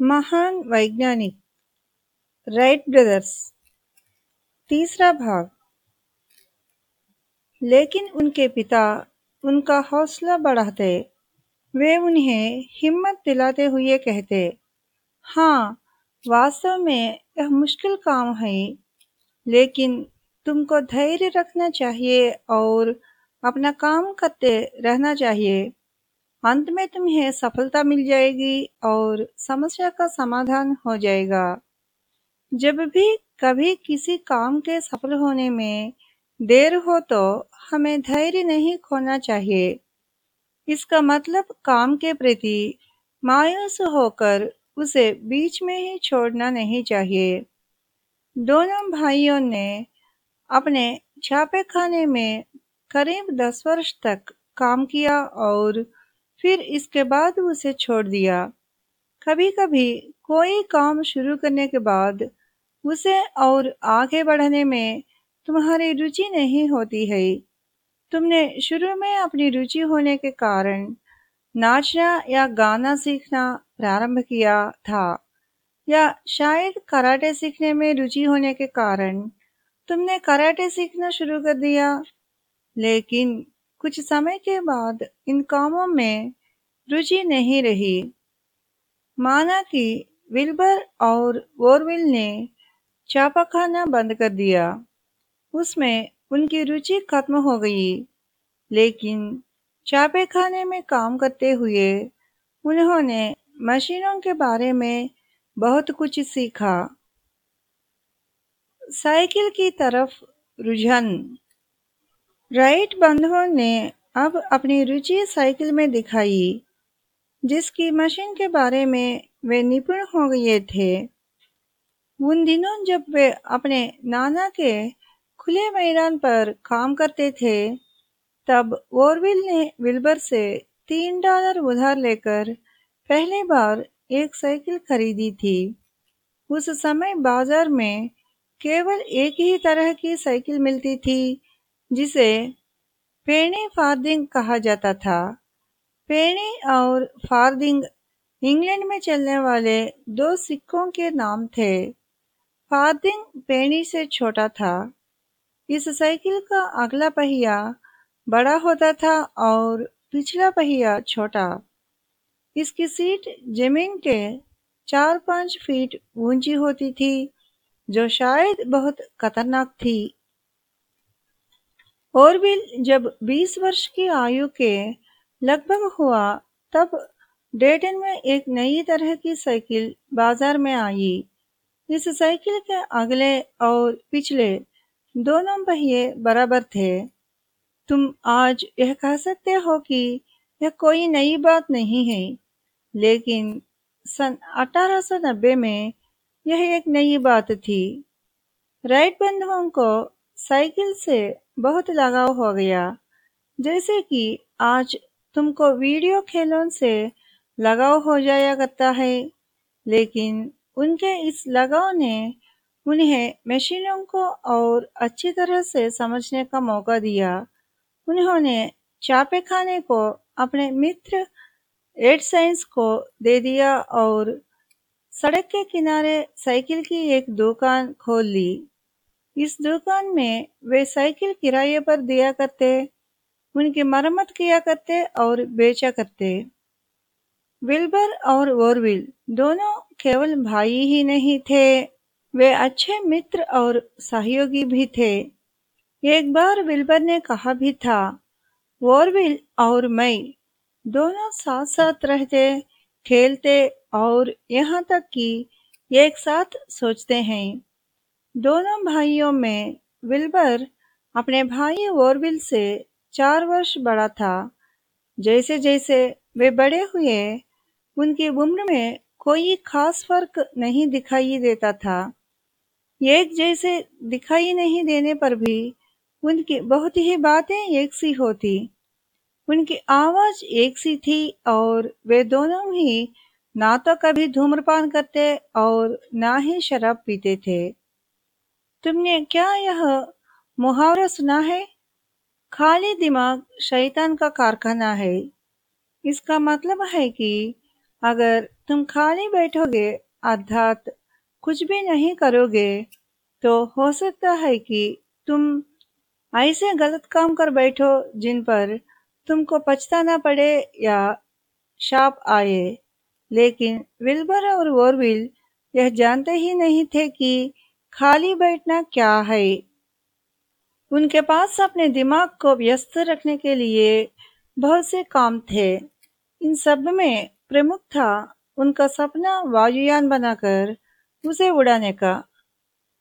महान वैज्ञानिक Wright brothers तीसरा भाग। लेकिन उनके पिता उनका हौसला बढ़ाते, वे उन्हें हिम्मत दिलाते हुए कहते हाँ वास्तव में यह मुश्किल काम है, लेकिन तुमको धैर्य रखना चाहिए और अपना काम करते रहना चाहिए। अंत में तुम्हें सफलता मिल जाएगी और समस्या का समाधान हो जाएगा। जब भी कभी किसी काम के सफल होने में देर हो तो हमें धैर्य नहीं खोना चाहिए। इसका मतलब काम के प्रति मायूस होकर उसे बीच में ही छोड़ना नहीं चाहिए। दोनों भाइयों ने अपने छापे खाने में करीब दस वर्ष तक काम किया और फिर इसके बाद उसे छोड़ दिया। कभी कभी कोई काम शुरू करने के बाद उसे और आगे बढ़ने में तुम्हारी रुचि नहीं होती है। तुमने शुरू में अपनी रुचि होने के कारण नाचना या गाना सीखना प्रारंभ किया था, या शायद कराटे सीखने में रुचि होने के कारण तुमने कराटे सीखना शुरू कर दिया। लेकिन कुछ समय के बाद इन कामों में रुचि नहीं रही। माना कि विल्बर और वोरविल ने छापाखाना बंद कर दिया। उसमें उनकी रुचि खत्म हो गई, लेकिन छापे खाने में काम करते हुए उन्होंने मशीनों के बारे में बहुत कुछ सीखा। साइकिल की तरफ़ रुझान। राइट बंधुओं ने अब अपनी रुचि साइकिल में दिखाई। जिसकी मशीन के बारे में वे निपुण हो गए थे। उन दिनों जब वे अपने नाना के खुले मैदान पर काम करते थे, तब वोरविल ने विल्बर से तीन डॉलर उधार लेकर पहली बार एक साइकिल खरीदी थी। उस समय बाज़ार में केवल एक ही तरह की साइकिल मिलती थी, जिसे पेनी फार्दिंग कहा जाता था। पेनी और फार्दिंग इंग्लैंड में चलने वाले दो सिक्कों के नाम थे। फार्दिंग पेनी से छोटा था। इस साइकिल का अगला पहिया बड़ा होता था और पिछला पहिया छोटा। इसकी सीट ज़मीन के चार पाँच फीट ऊँची होती थी, जो शायद बहुत खतरनाक थी। और भी जब 20 वर्ष की आयु के लगभग हुआ, तब डेटन में एक नई तरह की साइकिल बाज़ार में आई। इस साइकिल के अगले और पिछले दोनों पहिए बराबर थे। तुम आज यह कह सकते हो कि यह कोई नई बात नहीं है, लेकिन सन 1890 में यह एक नई बात थी। राइट बंधुओं को साइकिल से बहुत लगाव हो गया, जैसे कि आज तुमको वीडियो खेलों से लगाव हो जाया करता है, लेकिन उनके इस लगाव ने उन्हें मशीनों को और अच्छी तरह से समझने का मौका दिया। उन्होंने चापे खाने को अपने मित्र एड साइंस को दे दिया और सड़क के किनारे साइकिल की एक दुकान खोल ली। इस दुकान में वे साइकिल किराए पर दिया करते उनकी मरम्मत किया करते और बेचा करते। विल्बर और वोरविल दोनों केवल भाई ही नहीं थे, वे अच्छे मित्र और सहयोगी भी थे। एक बार विल्बर ने कहा भी था, वोरविल और मैं दोनों साथ साथ रहते, खेलते और यहाँ तक कि एक साथ सोचते हैं। दोनों भाइयों में विल्बर अपने भाई वोरविल से चार वर्ष बड़ा था। जैसे जैसे वे बड़े हुए, उनकी उम्र में कोई खास फ़र्क नहीं दिखाई देता था। एक जैसे दिखाई नहीं देने पर भी उनकी बहुत ही बातें एक सी होती। उनकी आवाज़ एक सी थी और वे दोनों ही ना तो कभी धूम्रपान करते और ना ही शराब पीते थे। तुमने क्या यह मुहावरा सुना है? खाली दिमाग शैतान का कारखाना है। इसका मतलब है कि अगर तुम खाली बैठोगे, अर्थात कुछ भी नहीं करोगे तो हो सकता है कि तुम ऐसे गलत काम कर बैठो जिन पर तुमको पछताना पड़े या शाप आए। लेकिन विल्बर और वोरविल यह जानते ही नहीं थे कि खाली बैठना क्या है। उनके पास अपने दिमाग को व्यस्त रखने के लिए बहुत से काम थे। इन सब में प्रमुख था उनका सपना वायुयान बनाकर उसे उड़ाने का।